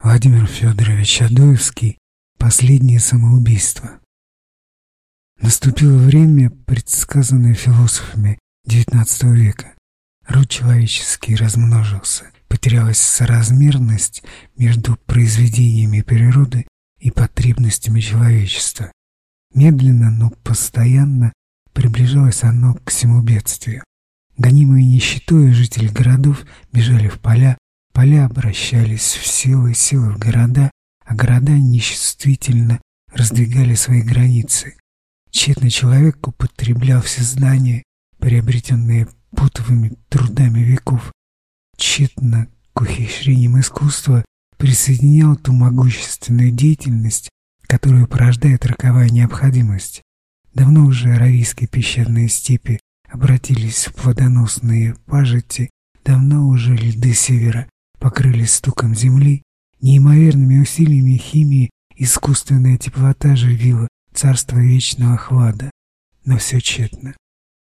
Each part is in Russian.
Владимир Федорович Адоевский «Последнее самоубийство». Наступило время, предсказанное философами XIX века. Род человеческий размножился, потерялась соразмерность между произведениями природы и потребностями человечества. Медленно, но постоянно приближалось оно к всему бедствию. Гонимые нищетой жители городов бежали в поля, Поля обращались в силы, силы в города, а города нечувствительно раздвигали свои границы. Тщетно человек употреблял все знания, приобретенные путовыми трудами веков. Тщетно к ухищрениям искусства присоединял ту могущественную деятельность, которую порождает роковая необходимость. Давно уже аравийские пещерные степи обратились в плодоносные пажити, давно уже льды севера покрылись стуком земли, неимоверными усилиями химии искусственная теплота живила царство вечного хлада. Но все тщетно.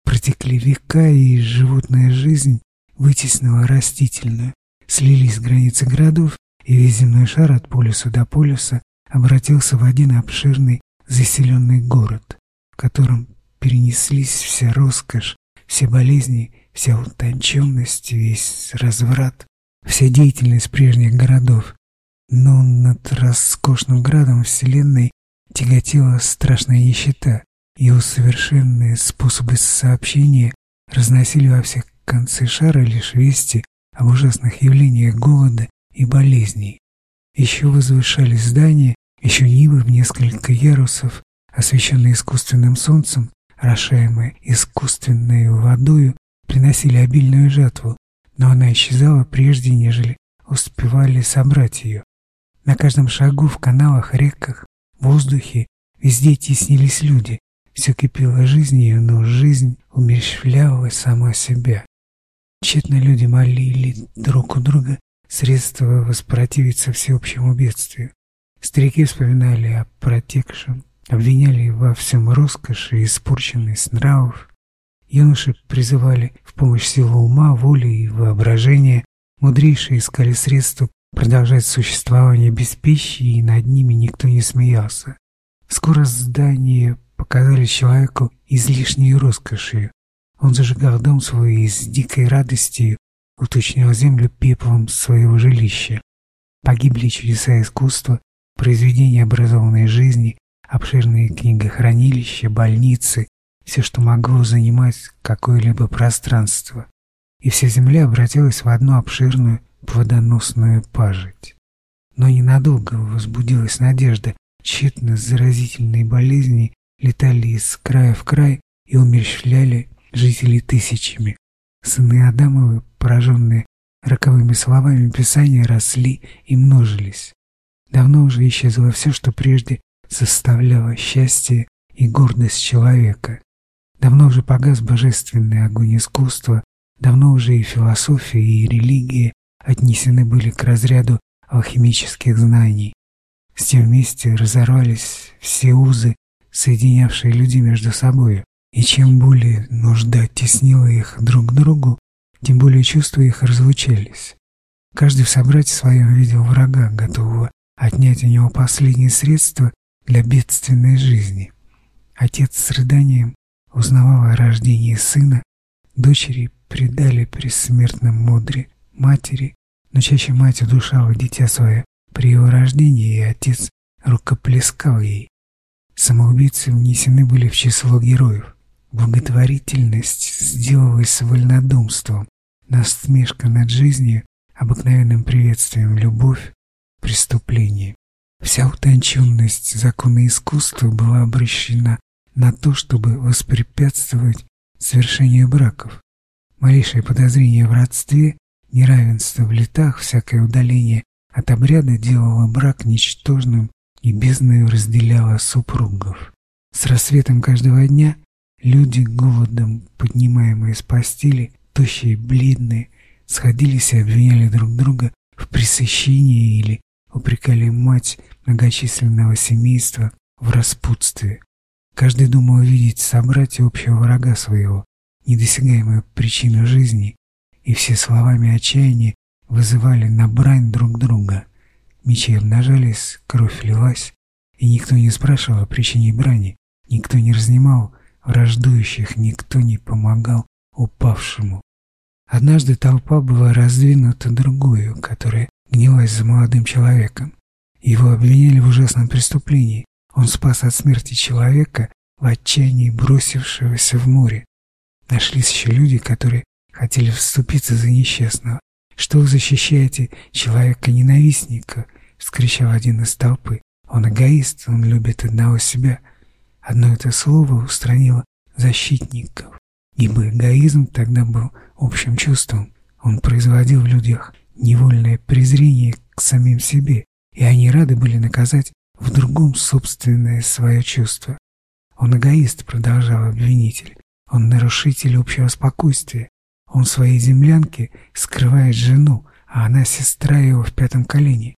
Протекли века, и животная жизнь вытеснила растительную, слились границы городов, и весь земной шар от полюса до полюса обратился в один обширный заселенный город, в котором перенеслись вся роскошь, все болезни, вся утонченность, весь разврат, вся деятельность прежних городов, но над роскошным градом Вселенной тяготела страшная нищета. Его совершенные способы сообщения разносили во всех концы шара лишь вести об ужасных явлениях голода и болезней. Еще возвышались здания, еще нивы в несколько ярусов, освещенные искусственным солнцем, орошаемые искусственной водою, приносили обильную жатву, но она исчезала прежде, нежели успевали собрать ее. На каждом шагу, в каналах, реках, воздухе, везде теснились люди. Все кипело жизнью, но жизнь умерщвляла сама себя. Тщетно люди молили друг у друга средства воспротивиться всеобщему бедствию. Старики вспоминали о протекшем, обвиняли во всем роскоши испорченность нравов, Юноши призывали в помощь силу ума, воли и воображения, мудрейшие искали средства продолжать существование без пищи, и над ними никто не смеялся. Скоро здания показались человеку излишней роскошью. Он зажигал дом свой и с дикой радостью уточнял землю пеплом своего жилища. Погибли чудеса искусства, произведения образованной жизни, обширные книгохранилища, больницы, все, что могло занимать какое-либо пространство, и вся земля обратилась в одну обширную плодоносную пажить. Но ненадолго возбудилась надежда, тщетно заразительные болезни летали из края в край и умерщвляли жителей тысячами. Сыны Адамовы, пораженные роковыми словами Писания, росли и множились. Давно уже исчезло все, что прежде составляло счастье и гордость человека. Давно уже погас божественный огонь искусства, давно уже и философия, и религия отнесены были к разряду алхимических знаний. С тем вместе разорвались все узы, соединявшие людей между собой, и чем более нужда теснила их друг к другу, тем более чувства их разлучались. Каждый в собрате своем видел врага, готового отнять у него последние средства для бедственной жизни. Отец с рыданием узнавала о рождении сына, дочери предали при смертном мудре матери, но чаще мать удушала дитя свое при его рождении, и отец рукоплескал ей. Самоубийцы внесены были в число героев. Благотворительность сделалась вольнодумством, насмешка над жизнью, обыкновенным приветствием любовь, преступление. Вся утонченность закона искусства была обращена на то, чтобы воспрепятствовать совершению браков. Малейшее подозрение в родстве, неравенство в летах, всякое удаление от обряда делало брак ничтожным и бездною разделяло супругов. С рассветом каждого дня люди, голодом поднимаемые с постели, тощие бледные, сходились и обвиняли друг друга в пресыщении или упрекали мать многочисленного семейства в распутстве. Каждый думал видеть собратья общего врага своего, недосягаемую причину жизни, и все словами отчаяния вызывали на брань друг друга. мечи обнажались, кровь лилась, и никто не спрашивал о причине брани, никто не разнимал враждующих, никто не помогал упавшему. Однажды толпа была раздвинута другую, которая гнилась за молодым человеком. Его обвиняли в ужасном преступлении. Он спас от смерти человека, в отчаянии бросившегося в море. Нашлись еще люди, которые хотели вступиться за несчастного. «Что вы защищаете человека-ненавистника?» — вскричал один из толпы. «Он эгоист, он любит одного себя». Одно это слово устранило защитников, ибо эгоизм тогда был общим чувством. Он производил в людях невольное презрение к самим себе, и они рады были наказать в другом собственное свое чувство. Он эгоист, продолжал обвинитель. Он нарушитель общего спокойствия. Он в своей землянке скрывает жену, а она сестра его в пятом колене.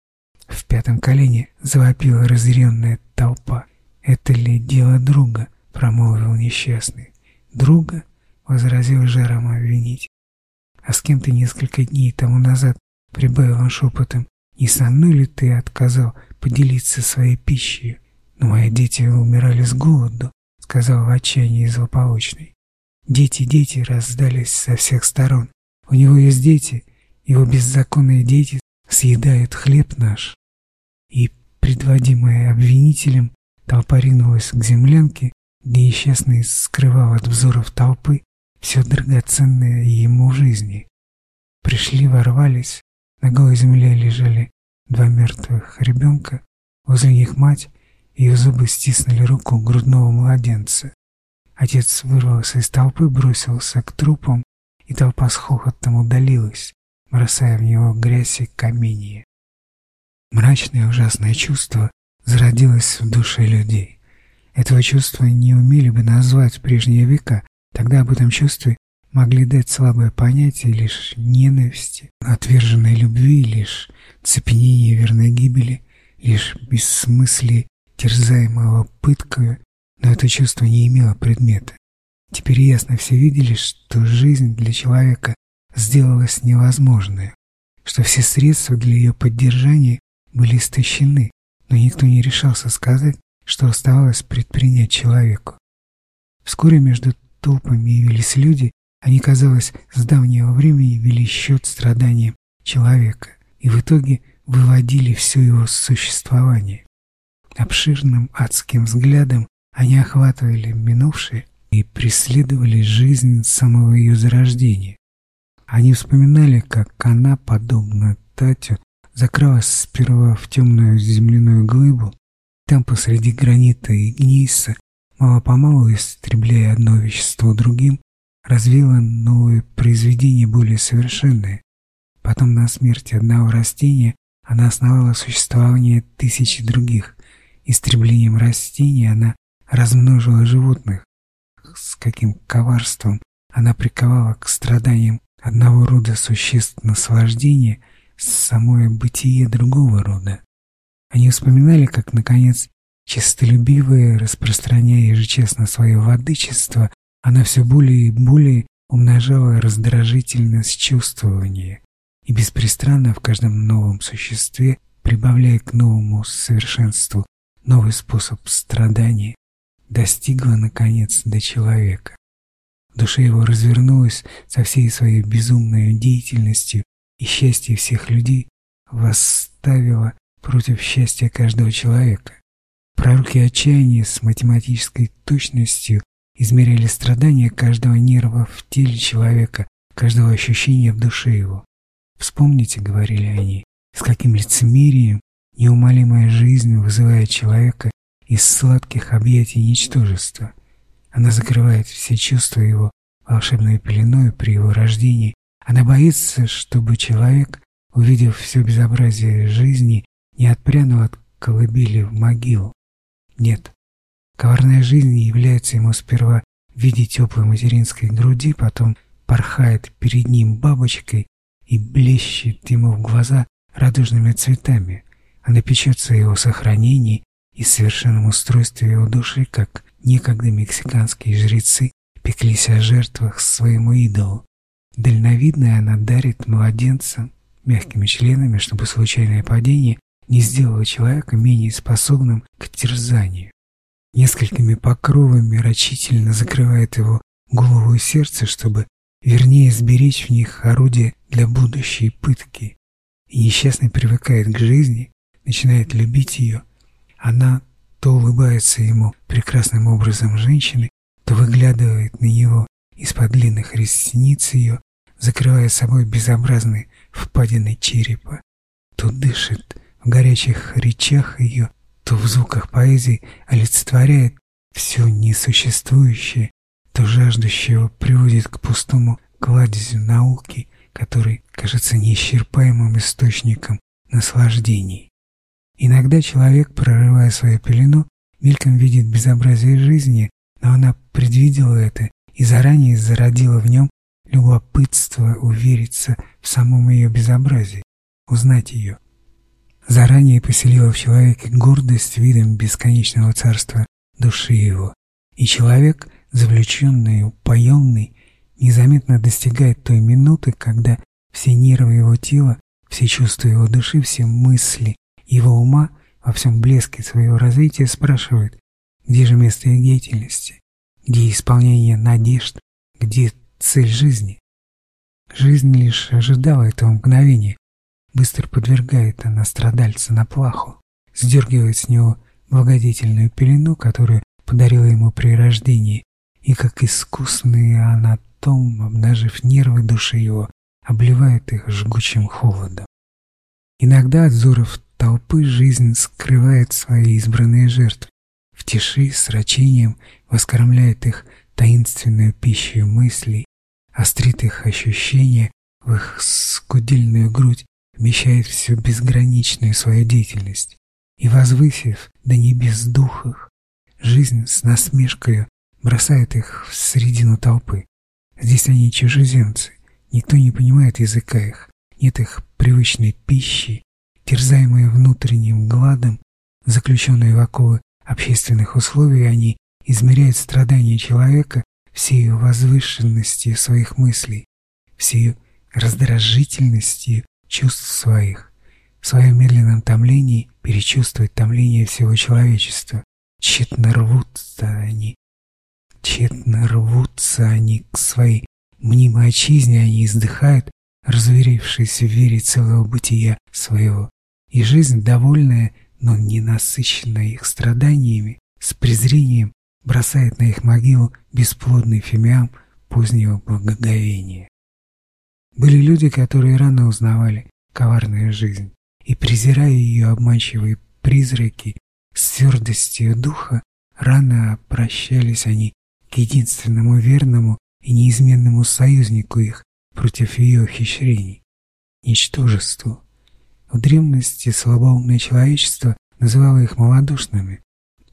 В пятом колене завопила разъяренная толпа. «Это ли дело друга?» — промолвил несчастный. «Друга?» — возразил жаром обвинить. «А с кем ты несколько дней тому назад?» — прибавил он шепотом. «Не со мной ли ты отказал поделиться своей пищей?» «Но мои дети умирали с голоду», — сказал в отчаянии злополучный. Дети, дети раздались со всех сторон. У него есть дети, его беззаконные дети съедают хлеб наш. И, предводимая обвинителем, толпа ринулась к землянке, где несчастный скрывал от взоров толпы все драгоценное ему жизни. Пришли, ворвались, на голой земле лежали два мертвых ребенка, возле них мать, ее зубы стиснули руку грудного младенца. Отец вырвался из толпы, бросился к трупам, и толпа с хохотом удалилась, бросая в него грязь и каменье. Мрачное ужасное чувство зародилось в душе людей. Этого чувства не умели бы назвать в прежние века, тогда об этом чувстве могли дать слабое понятие лишь ненависти, отверженной любви, лишь цепенение верной гибели, лишь бессмыслие терзаемого пыткою но это чувство не имело предмета. Теперь ясно все видели, что жизнь для человека сделалась невозможной, что все средства для ее поддержания были истощены, но никто не решался сказать, что оставалось предпринять человеку. Вскоре между толпами явились люди, они, казалось, с давнего времени вели счет страданиям человека и в итоге выводили все его существование. Обширным адским взглядом они охватывали минувшее и преследовали жизнь с самого ее зарождения. Они вспоминали, как она, подобно Татю, закралась сперва в темную земляную глыбу, там посреди гранита и гнейса, мало-помалу истребляя одно вещество другим, развила новое произведение более совершенное. Потом на смерти одного растения она основала существование тысячи других. Истреблением растений она размножила животных. С каким коварством она приковала к страданиям одного рода существ наслаждение самое бытие другого рода. Они вспоминали, как, наконец, честолюбивая, распространяя ежечестно свое владычество, она все более и более умножала раздражительность чувствования и беспрестанно в каждом новом существе, прибавляя к новому совершенству новый способ страдания, достигла, наконец, до человека. В душе его развернулась со всей своей безумной деятельностью, и счастье всех людей восставило против счастья каждого человека. Пророки отчаяния с математической точностью измеряли страдания каждого нерва в теле человека, каждого ощущения в душе его. «Вспомните», — говорили они, — «с каким лицемерием неумолимая жизнь вызывает человека из сладких объятий ничтожества. Она закрывает все чувства его волшебной пеленой при его рождении. Она боится, чтобы человек, увидев все безобразие жизни, не отпрянул от колыбели в могилу. Нет, коварная жизнь является ему сперва в виде теплой материнской груди, потом порхает перед ним бабочкой и блещет ему в глаза радужными цветами. Она печется о его сохранении и совершенном устройстве его души, как некогда мексиканские жрецы пеклись о жертвах своему идолу. Дальновидная она дарит младенцам мягкими членами, чтобы случайное падение не сделало человека менее способным к терзанию. Несколькими покровами рачительно закрывает его голову и сердце, чтобы вернее сберечь в них орудие для будущей пытки. И несчастный привыкает к жизни, начинает любить ее. Она то улыбается ему прекрасным образом женщины, то выглядывает на него из-под длинных ресниц ее, закрывая собой безобразные впадины черепа, то дышит в горячих речах ее, то в звуках поэзии олицетворяет все несуществующее, то жаждущего приводит к пустому кладезю науки, который кажется неисчерпаемым источником наслаждений. Иногда человек, прорывая свою пелену, мельком видит безобразие жизни, но она предвидела это и заранее зародила в нем любопытство увериться в самом ее безобразии, узнать ее. Заранее поселила в человеке гордость видом бесконечного царства души его, и человек, завлеченный, упоенный, незаметно достигает той минуты, когда все нервы его тела, все чувства его души, все мысли его ума во всем блеске своего развития спрашивают, где же место их деятельности, где исполнение надежд, где цель жизни. Жизнь лишь ожидала этого мгновения, быстро подвергает она страдальца на плаху, сдергивает с него благодетельную пелену, которую подарила ему при рождении, и как искусный анатом, обнажив нервы души его, обливает их жгучим холодом. Иногда от взоров толпы жизнь скрывает свои избранные жертвы. В тиши с рачением воскормляет их таинственную пищу мыслей, острит их ощущения, в их скудельную грудь вмещает всю безграничную свою деятельность. И, возвысив до небес духах, жизнь с насмешкой бросает их в середину толпы. Здесь они чужеземцы, никто не понимает языка их, нет их привычной пищи, терзаемые внутренним гладом, заключенные в оковы общественных условий, они измеряют страдания человека всей возвышенностью своих мыслей, всей раздражительностью чувств своих, в своем медленном томлении перечувствовать томление всего человечества. Тщетно рвутся они, тщетно рвутся они к своей мнимой отчизне, они издыхают, разуверившись в вере целого бытия своего и жизнь, довольная, но не насыщенная их страданиями, с презрением бросает на их могилу бесплодный фимиам позднего благоговения. Были люди, которые рано узнавали коварную жизнь, и, презирая ее обманчивые призраки, с твердостью духа рано прощались они к единственному верному и неизменному союзнику их против ее хищрений – ничтожеству. В древности слабоумное человечество называло их малодушными.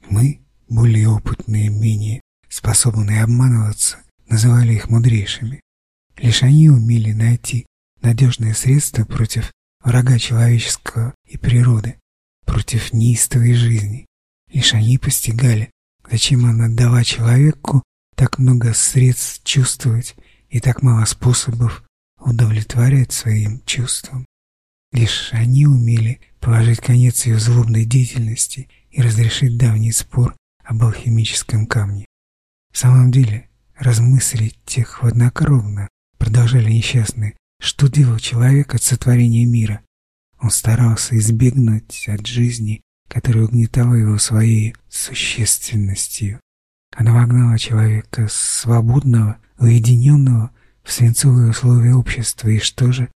Мы, более опытные, менее способные обманываться, называли их мудрейшими. Лишь они умели найти надежное средство против врага человеческого и природы, против неистовой жизни. Лишь они постигали, зачем она дала человеку так много средств чувствовать и так мало способов удовлетворять своим чувствам. Лишь они умели положить конец ее злобной деятельности и разрешить давний спор об алхимическом камне. В самом деле, размыслить тех хладнокровно продолжали несчастные, что делал человек от сотворения мира. Он старался избегнуть от жизни, которая угнетала его своей существенностью. Она вогнала человека свободного, уединенного в свинцовые условия общества, и что же?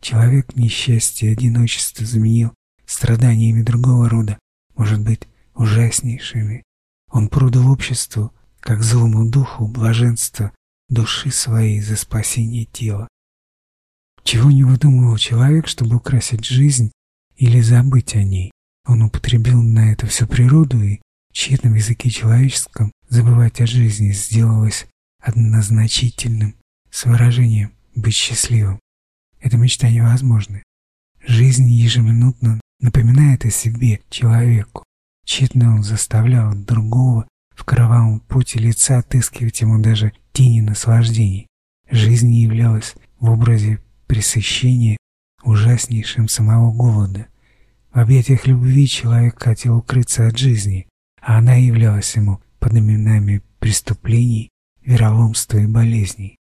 Человек несчастье одиночество заменил страданиями другого рода, может быть, ужаснейшими. Он продал обществу, как злому духу, блаженство души своей за спасение тела. Чего не выдумывал человек, чтобы украсить жизнь или забыть о ней. Он употребил на это всю природу, и в тщетном языке человеческом забывать о жизни сделалось однозначительным с выражением «быть счастливым». Это мечта невозможна. Жизнь ежеминутно напоминает о себе человеку. Тщетно он заставлял другого в кровавом пути лица отыскивать ему даже тени наслаждений. Жизнь являлась в образе пресыщения ужаснейшим самого голода. В объятиях любви человек хотел укрыться от жизни, а она являлась ему под именами преступлений, вероломства и болезней.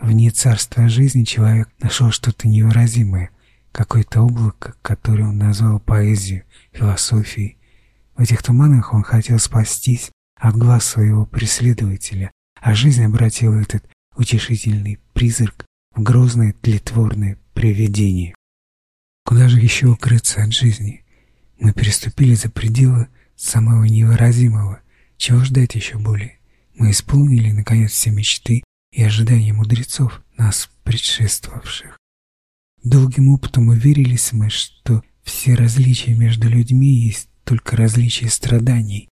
Вне царства жизни человек нашел что-то невыразимое, какое-то облако, которое он назвал поэзией, философией. В этих туманах он хотел спастись от глаз своего преследователя, а жизнь обратила этот утешительный призрак в грозное тлетворное привидение. Куда же еще укрыться от жизни? Мы переступили за пределы самого невыразимого. Чего ждать еще более? Мы исполнили, наконец, все мечты и ожидания мудрецов, нас предшествовавших. Долгим опытом уверились мы, что все различия между людьми есть только различия страданий,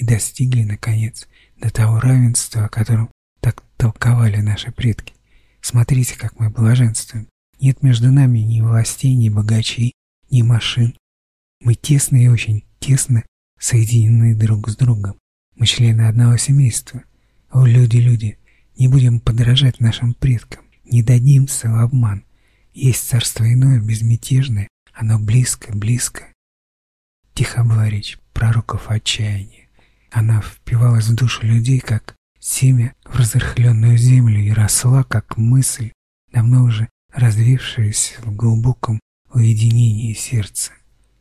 и достигли, наконец, до того равенства, о котором так толковали наши предки. Смотрите, как мы блаженствуем. Нет между нами ни властей, ни богачей, ни машин. Мы тесно и очень тесно соединены друг с другом. Мы члены одного семейства. О, люди, люди, не будем подражать нашим предкам, не дадимся в обман. Есть царство иное, безмятежное, оно близко, близко. Тихо была пророков отчаяния. Она впивалась в душу людей, как семя в разрыхленную землю и росла, как мысль, давно уже развившаяся в глубоком уединении сердца.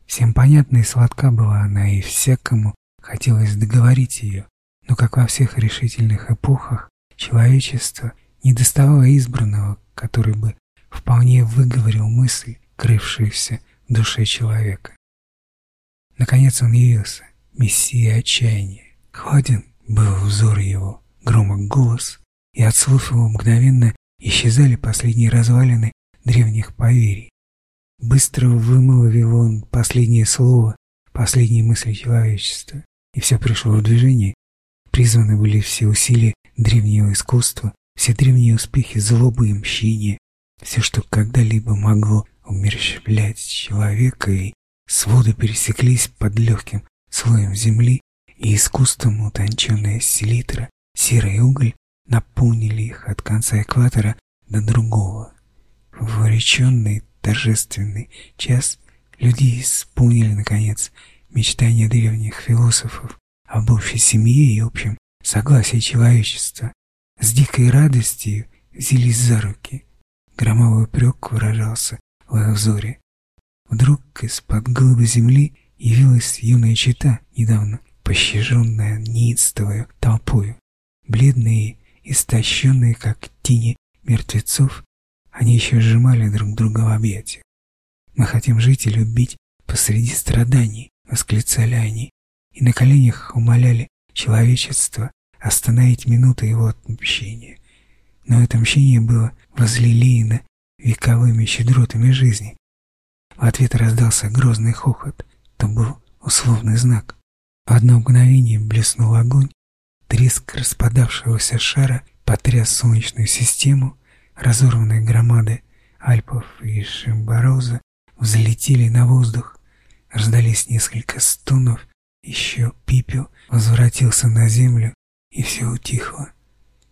Всем понятна и сладка была она, и всякому хотелось договорить ее, но, как во всех решительных эпохах, человечество не доставало избранного, который бы вполне выговорил мысль, крывшуюся в душе человека. Наконец он явился, мессия отчаяния. Хладен был взор его, громок голос, и от слов его мгновенно исчезали последние развалины древних поверий. Быстро вымолвил он последнее слово, последние мысли человечества, и все пришло в движение. Призваны были все усилия древнего искусства, все древние успехи злобы и мщения, все, что когда-либо могло умерщвлять человека, и своды пересеклись под легким слоем земли, и искусством утонченная селитра, серый уголь наполнили их от конца экватора до другого. В уреченный торжественный час люди исполнили, наконец, мечтания древних философов об общей семье и общем согласии человечества. С дикой радостью взялись за руки. Громовой упрек выражался в их взоре. Вдруг из-под глыбы земли явилась юная чита, недавно пощаженная неистовою толпою. Бледные, истощенные, как тени мертвецов, они еще сжимали друг друга в объятиях. «Мы хотим жить и любить посреди страданий», — восклицали они, и на коленях умоляли человечество остановить минуту его отмщения. Но это мщение было возлилеяно вековыми щедротами жизни. В ответ раздался грозный хохот, то был условный знак. В одно мгновение блеснул огонь, треск распадавшегося шара потряс солнечную систему, разорванные громады Альпов и Шимбороза взлетели на воздух, раздались несколько стонов, еще пипел возвратился на землю, и все утихло,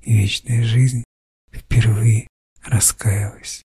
и вечная жизнь впервые раскаялась.